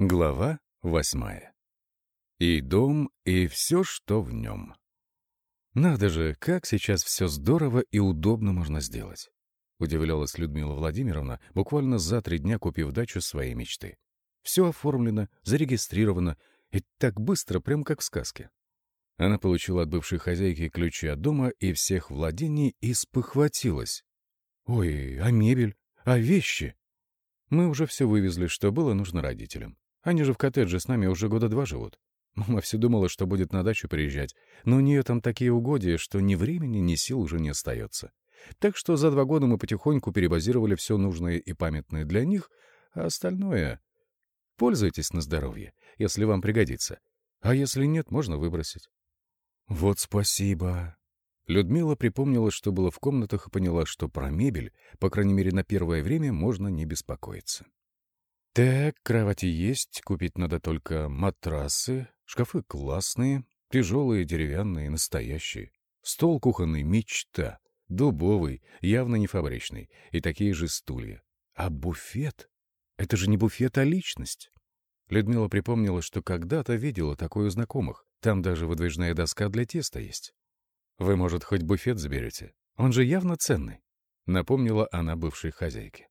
Глава восьмая. И дом, и все, что в нем. Надо же, как сейчас все здорово и удобно можно сделать. Удивлялась Людмила Владимировна, буквально за три дня купив дачу своей мечты. Все оформлено, зарегистрировано, и так быстро, прям как в сказке. Она получила от бывшей хозяйки ключи от дома и всех владений и спохватилась. «Ой, а мебель? А вещи?» Мы уже все вывезли, что было нужно родителям. Они же в коттедже с нами уже года два живут. Мама все думала, что будет на дачу приезжать, но у нее там такие угодья, что ни времени, ни сил уже не остается. Так что за два года мы потихоньку перебазировали все нужное и памятное для них, а остальное... Пользуйтесь на здоровье, если вам пригодится. А если нет, можно выбросить. Вот спасибо. Людмила припомнила, что было в комнатах, и поняла, что про мебель, по крайней мере на первое время, можно не беспокоиться. Так, кровати есть, купить надо только матрасы, шкафы классные, тяжелые, деревянные, настоящие. Стол кухонный — мечта, дубовый, явно не фабричный, и такие же стулья. А буфет? Это же не буфет, а личность. Людмила припомнила, что когда-то видела такое у знакомых. Там даже выдвижная доска для теста есть. Вы, может, хоть буфет заберете? Он же явно ценный. Напомнила она бывшей хозяйке.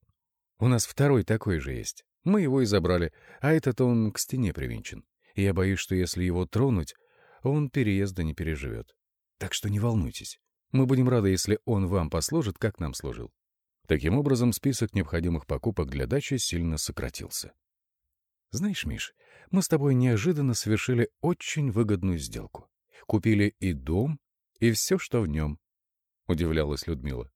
У нас второй такой же есть. Мы его и забрали, а этот он к стене привинчен. Я боюсь, что если его тронуть, он переезда не переживет. Так что не волнуйтесь. Мы будем рады, если он вам послужит, как нам служил. Таким образом, список необходимых покупок для дачи сильно сократился. Знаешь, Миш, мы с тобой неожиданно совершили очень выгодную сделку. Купили и дом, и все, что в нем. Удивлялась Людмила.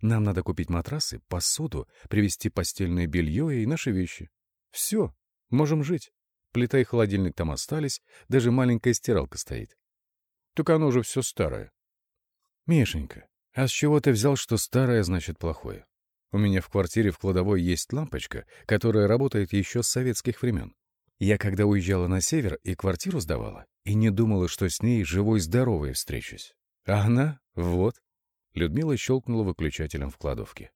Нам надо купить матрасы, посуду, привезти постельное белье и наши вещи. Все, можем жить. Плита и холодильник там остались, даже маленькая стиралка стоит. Только оно уже все старое. Мишенька, а с чего ты взял, что старое значит плохое? У меня в квартире в кладовой есть лампочка, которая работает еще с советских времен. Я когда уезжала на север и квартиру сдавала, и не думала, что с ней живой-здоровой встречусь. А она — вот. Людмила щелкнула выключателем в кладовке.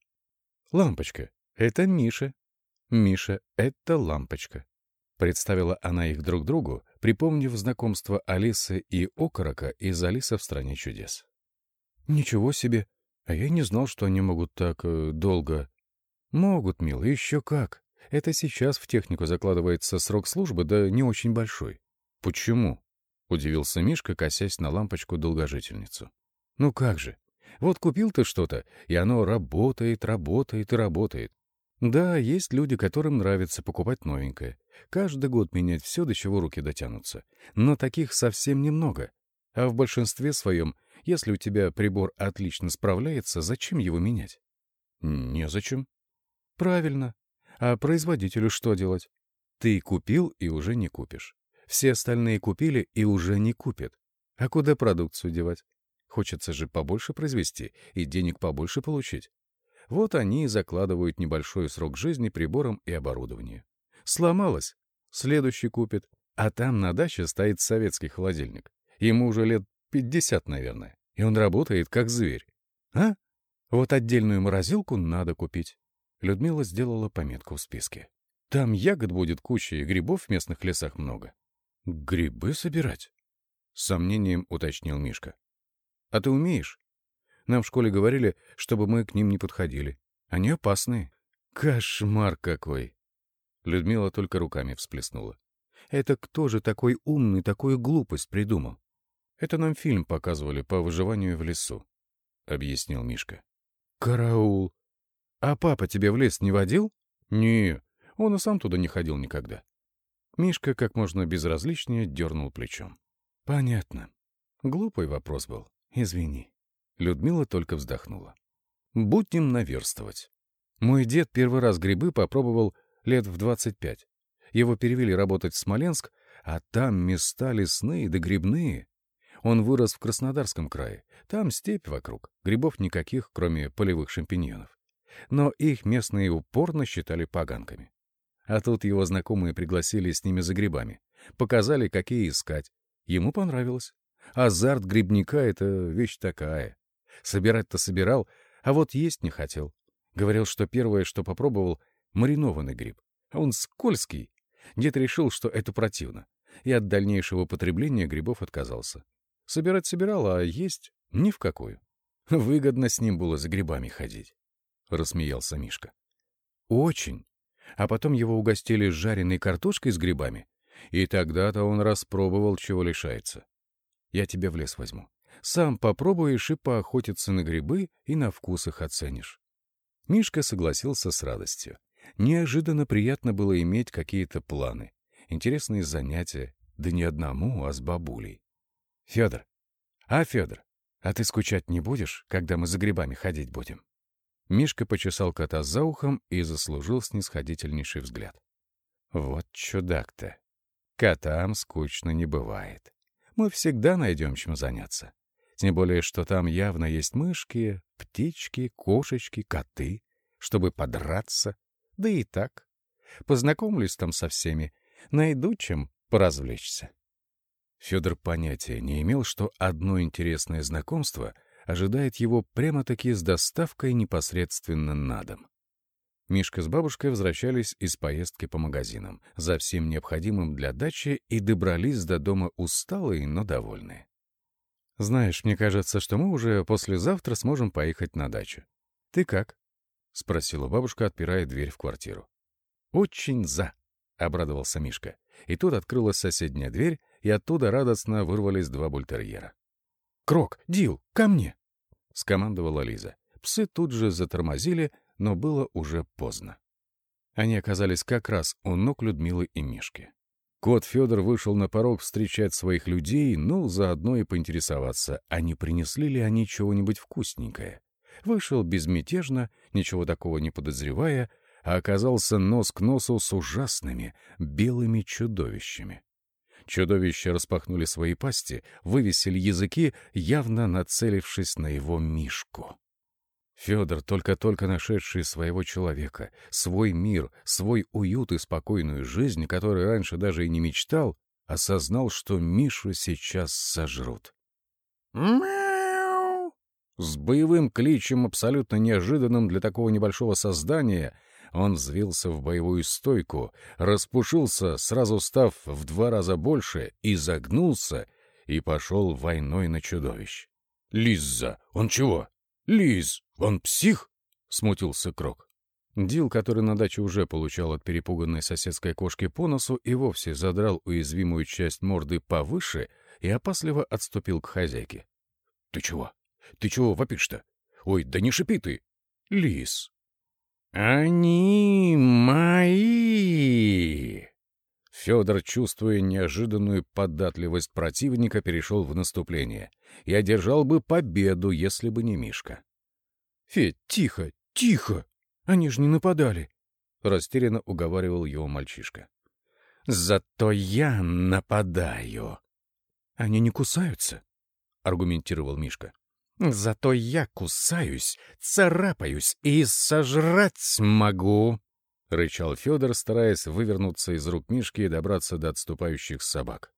«Лампочка, это Миша. Миша, это лампочка». Представила она их друг другу, припомнив знакомство Алисы и Окорока из «Алиса в стране чудес». «Ничего себе! А я не знал, что они могут так э, долго...» «Могут, милый, еще как. Это сейчас в технику закладывается срок службы, да не очень большой». «Почему?» — удивился Мишка, косясь на лампочку-долгожительницу. «Ну как же, вот купил ты что-то, и оно работает, работает и работает. Да, есть люди, которым нравится покупать новенькое. Каждый год менять все, до чего руки дотянутся. Но таких совсем немного. А в большинстве своем, если у тебя прибор отлично справляется, зачем его менять? Незачем. Правильно. А производителю что делать? Ты купил и уже не купишь. Все остальные купили и уже не купят. А куда продукцию девать? Хочется же побольше произвести и денег побольше получить. Вот они и закладывают небольшой срок жизни приборам и оборудованию. Сломалось, следующий купит. А там на даче стоит советский холодильник. Ему уже лет 50, наверное. И он работает как зверь. А? Вот отдельную морозилку надо купить. Людмила сделала пометку в списке. Там ягод будет куча и грибов в местных лесах много. Грибы собирать? С сомнением уточнил Мишка. А ты умеешь? Нам в школе говорили, чтобы мы к ним не подходили. Они опасные. Кошмар какой! Людмила только руками всплеснула. Это кто же такой умный такую глупость придумал? Это нам фильм показывали по выживанию в лесу, — объяснил Мишка. Караул! А папа тебе в лес не водил? Не, он и сам туда не ходил никогда. Мишка как можно безразличнее дернул плечом. Понятно. Глупый вопрос был. Извини. Людмила только вздохнула. Будем наверстывать. Мой дед первый раз грибы попробовал лет в 25. Его перевели работать в Смоленск, а там места лесные да грибные. Он вырос в Краснодарском крае. Там степь вокруг, грибов никаких, кроме полевых шампиньонов. Но их местные упорно считали поганками. А тут его знакомые пригласили с ними за грибами. Показали, какие искать. Ему понравилось. Азарт грибника — это вещь такая. Собирать-то собирал, а вот есть не хотел. Говорил, что первое, что попробовал — маринованный гриб. А он скользкий. Дед решил, что это противно, и от дальнейшего потребления грибов отказался. Собирать собирал, а есть ни в какую. Выгодно с ним было за грибами ходить, — рассмеялся Мишка. Очень. А потом его угостили жареной картошкой с грибами, и тогда-то он распробовал, чего лишается. Я тебя в лес возьму. Сам попробуешь и поохотиться на грибы, и на вкус их оценишь. Мишка согласился с радостью. Неожиданно приятно было иметь какие-то планы, интересные занятия, да не одному, а с бабулей. Федор, а, Федор, а ты скучать не будешь, когда мы за грибами ходить будем? Мишка почесал кота за ухом и заслужил снисходительнейший взгляд. Вот чудак-то. Котам скучно не бывает. Мы всегда найдем чем заняться. Тем более, что там явно есть мышки, птички, кошечки, коты, чтобы подраться. Да и так. Познакомлюсь там со всеми, найду чем поразвлечься. Федор понятия не имел, что одно интересное знакомство ожидает его прямо-таки с доставкой непосредственно на дом. Мишка с бабушкой возвращались из поездки по магазинам за всем необходимым для дачи и добрались до дома усталые, но довольные. Знаешь, мне кажется, что мы уже послезавтра сможем поехать на дачу. Ты как? — спросила бабушка, отпирая дверь в квартиру. «Очень за!» — обрадовался Мишка. И тут открылась соседняя дверь, и оттуда радостно вырвались два бультерьера. «Крок, Дил, ко мне!» — скомандовала Лиза. Псы тут же затормозили, но было уже поздно. Они оказались как раз у ног Людмилы и Мишки. Кот Федор вышел на порог встречать своих людей, ну, заодно и поинтересоваться, а не принесли ли они чего-нибудь вкусненькое. Вышел безмятежно, ничего такого не подозревая, а оказался нос к носу с ужасными белыми чудовищами. Чудовища распахнули свои пасти, вывесили языки, явно нацелившись на его мишку. Федор, только-только нашедший своего человека, свой мир, свой уют и спокойную жизнь, который раньше даже и не мечтал, осознал, что Мишу сейчас сожрут. «Мяу!» С боевым кличем, абсолютно неожиданным для такого небольшого создания, он взвился в боевую стойку, распушился, сразу став в два раза больше, и загнулся, и пошел войной на чудовищ. «Лиза, он чего?» «Лиз, он псих?» — смутился Крок. Дил, который на даче уже получал от перепуганной соседской кошки по носу, и вовсе задрал уязвимую часть морды повыше и опасливо отступил к хозяйке. — Ты чего? Ты чего вопишь-то? Ой, да не шипи ты! Лис! — Они мои! Федор, чувствуя неожиданную податливость противника, перешел в наступление. и одержал бы победу, если бы не Мишка. — Федь, тихо, тихо! Они же не нападали! — растерянно уговаривал его мальчишка. — Зато я нападаю! — Они не кусаются, — аргументировал Мишка. — Зато я кусаюсь, царапаюсь и сожрать могу! — рычал Федор, стараясь вывернуться из рук Мишки и добраться до отступающих собак.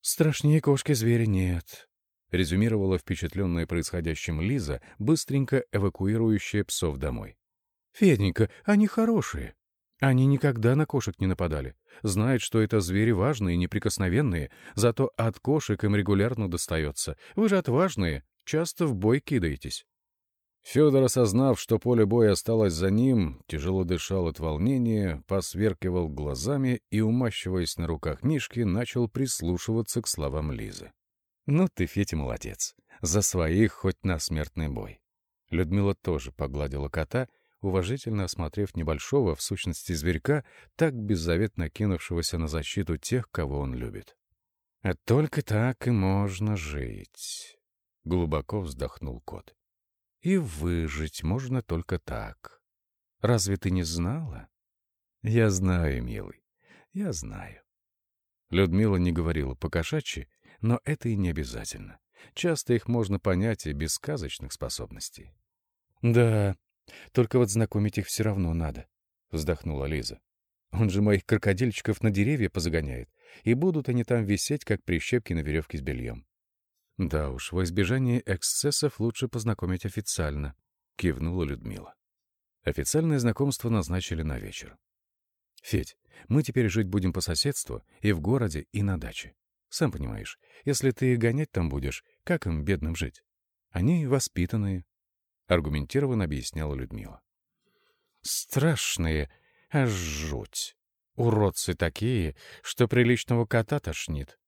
«Страшнее кошки зверя нет», — резюмировала впечатленная происходящим Лиза, быстренько эвакуирующая псов домой. «Феденька, они хорошие. Они никогда на кошек не нападали. Знают, что это звери важные, неприкосновенные, зато от кошек им регулярно достается. Вы же отважные, часто в бой кидаетесь». Федор, осознав, что поле боя осталось за ним, тяжело дышал от волнения, посверкивал глазами и, умащиваясь на руках Мишки, начал прислушиваться к словам Лизы. «Ну ты, Фетя, молодец. За своих хоть на смертный бой». Людмила тоже погладила кота, уважительно осмотрев небольшого, в сущности, зверька, так беззаветно кинувшегося на защиту тех, кого он любит. «А только так и можно жить», — глубоко вздохнул кот. И выжить можно только так. Разве ты не знала? Я знаю, милый, я знаю. Людмила не говорила по-кошачьи, но это и не обязательно. Часто их можно понять и без сказочных способностей. «Да, только вот знакомить их все равно надо», — вздохнула Лиза. «Он же моих крокодильчиков на деревья позагоняет, и будут они там висеть, как прищепки на веревке с бельем. «Да уж, во избежание эксцессов лучше познакомить официально», — кивнула Людмила. Официальное знакомство назначили на вечер. Федь, мы теперь жить будем по соседству и в городе, и на даче. Сам понимаешь, если ты гонять там будешь, как им, бедным, жить? Они воспитанные, — аргументированно объясняла Людмила. Страшные, аж жуть. Уродцы такие, что приличного кота тошнит.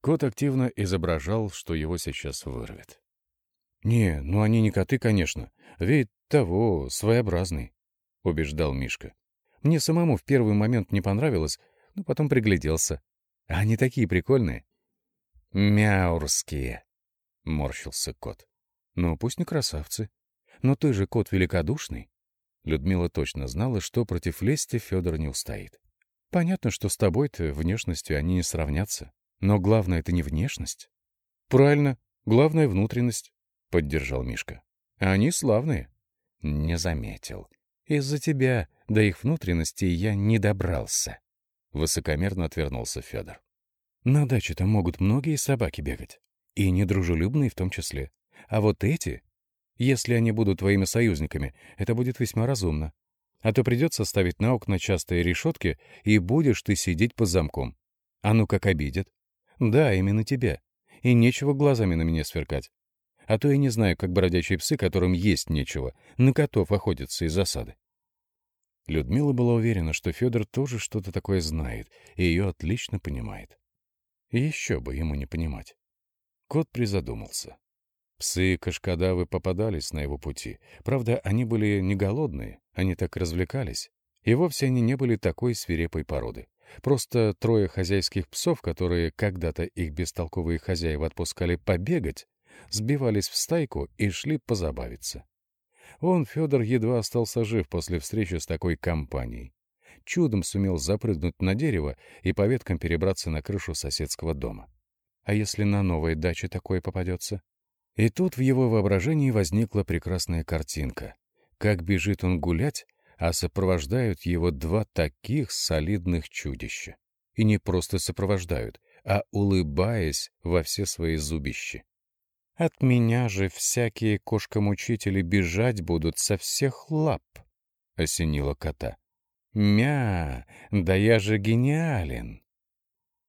Кот активно изображал, что его сейчас вырвет. «Не, ну они не коты, конечно. Вид того, своеобразный», — убеждал Мишка. «Мне самому в первый момент не понравилось, но потом пригляделся. Они такие прикольные». «Мяурские», — морщился кот. «Ну, пусть не красавцы. Но ты же кот великодушный». Людмила точно знала, что против лести Федор не устоит. Понятно, что с тобой-то внешностью они не сравнятся. Но главное — это не внешность. Правильно, главное — внутренность, — поддержал Мишка. Они славные. Не заметил. Из-за тебя до их внутренности я не добрался. Высокомерно отвернулся Федор. На даче-то могут многие собаки бегать. И недружелюбные в том числе. А вот эти, если они будут твоими союзниками, это будет весьма разумно. А то придется ставить на окна частые решетки, и будешь ты сидеть по замком. А ну как обидят. Да, именно тебя. И нечего глазами на меня сверкать. А то я не знаю, как бродячие псы, которым есть нечего, на котов охотятся из засады. Людмила была уверена, что Федор тоже что-то такое знает и ее отлично понимает. И еще бы ему не понимать. Кот призадумался. Псы-кашкадавы попадались на его пути. Правда, они были не голодные, они так развлекались. И вовсе они не были такой свирепой породы. Просто трое хозяйских псов, которые когда-то их бестолковые хозяева отпускали побегать, сбивались в стайку и шли позабавиться. Он, Федор, едва остался жив после встречи с такой компанией. Чудом сумел запрыгнуть на дерево и по веткам перебраться на крышу соседского дома. А если на новой даче такое попадется? И тут в его воображении возникла прекрасная картинка. Как бежит он гулять, а сопровождают его два таких солидных чудища. И не просто сопровождают, а улыбаясь во все свои зубища. «От меня же всякие кошкомучители бежать будут со всех лап», — осенила кота. «Мя, да я же гениален!»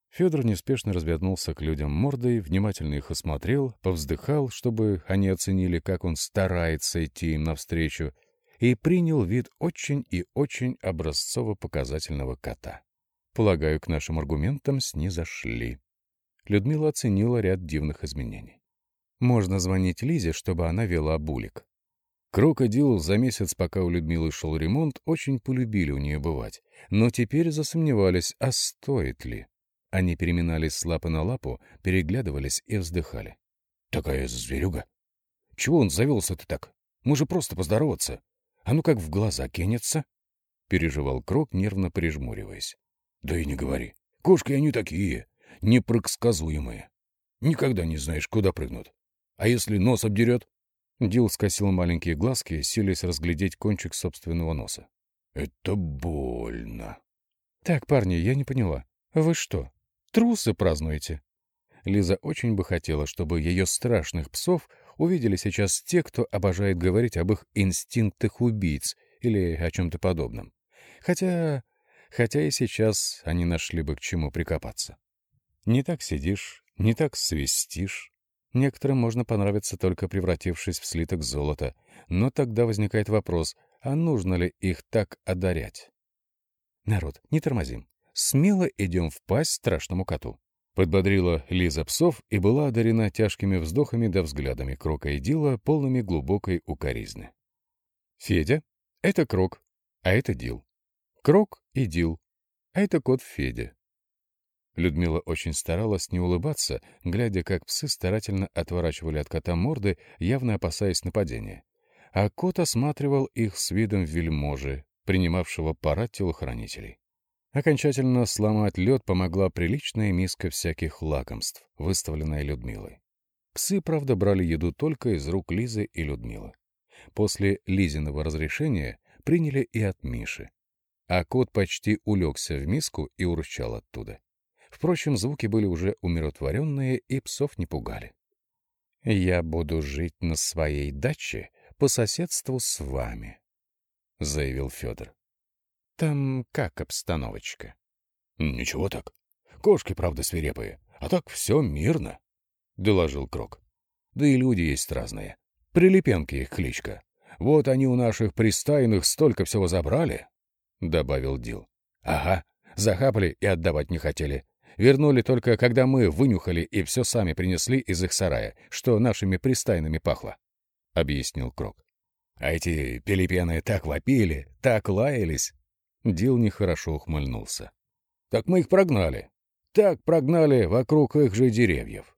Федор неспешно развернулся к людям мордой, внимательно их осмотрел, повздыхал, чтобы они оценили, как он старается идти им навстречу, и принял вид очень и очень образцово-показательного кота. Полагаю, к нашим аргументам снизошли. Людмила оценила ряд дивных изменений. Можно звонить Лизе, чтобы она вела булик. Крокодил за месяц, пока у Людмилы шел ремонт, очень полюбили у нее бывать, но теперь засомневались, а стоит ли. Они переминались с лапы на лапу, переглядывались и вздыхали. «Такая зверюга! Чего он завелся-то так? Мы же просто поздороваться. А ну как в глаза кинется!» Переживал Крок, нервно прижмуриваясь. «Да и не говори. Кошки они такие, непредсказуемые. Никогда не знаешь, куда прыгнут. А если нос обдерет?» Дил скосил маленькие глазки, силясь разглядеть кончик собственного носа. «Это больно». «Так, парни, я не поняла. Вы что, Трусы празднуете. Лиза очень бы хотела, чтобы ее страшных псов увидели сейчас те, кто обожает говорить об их инстинктах убийц или о чем-то подобном. Хотя... хотя и сейчас они нашли бы к чему прикопаться. Не так сидишь, не так свистишь. Некоторым можно понравиться, только превратившись в слиток золота. Но тогда возникает вопрос, а нужно ли их так одарять? Народ, не тормозим смело идем в пасть страшному коту. Подбодрила Лиза псов и была одарена тяжкими вздохами да взглядами Крока и Дила, полными глубокой укоризны. Федя — это Крок, а это Дил. Крок и Дил, а это кот Федя. Людмила очень старалась не улыбаться, глядя, как псы старательно отворачивали от кота морды, явно опасаясь нападения. А кот осматривал их с видом вельможи, принимавшего парад телохранителей. Окончательно сломать лед помогла приличная миска всяких лакомств, выставленная Людмилой. Псы, правда, брали еду только из рук Лизы и Людмилы. После Лизиного разрешения приняли и от Миши. А кот почти улегся в миску и урчал оттуда. Впрочем, звуки были уже умиротворенные и псов не пугали. «Я буду жить на своей даче по соседству с вами», — заявил Федор. Там как обстановочка?» «Ничего так. Кошки, правда, свирепые, а так все мирно», — доложил Крок. «Да и люди есть разные. Прилепенки их кличка. Вот они у наших пристайных столько всего забрали», — добавил Дил. «Ага, захапали и отдавать не хотели. Вернули только, когда мы вынюхали и все сами принесли из их сарая, что нашими пристайными пахло», — объяснил Крок. «А эти пелепены так вопили, так лаялись». Дил нехорошо ухмыльнулся. «Так мы их прогнали. Так прогнали вокруг их же деревьев».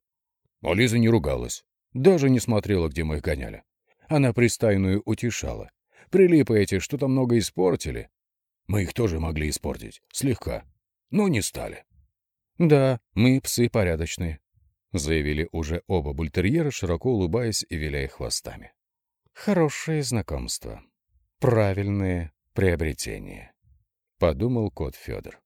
А Лиза не ругалась, даже не смотрела, где мы их гоняли. Она пристайную утешала. Прилипы эти что-то много испортили. Мы их тоже могли испортить, слегка, но не стали. «Да, мы псы порядочные», — заявили уже оба бультерьера, широко улыбаясь и виляя хвостами. «Хорошее знакомство. Правильное приобретение», — подумал кот Федор.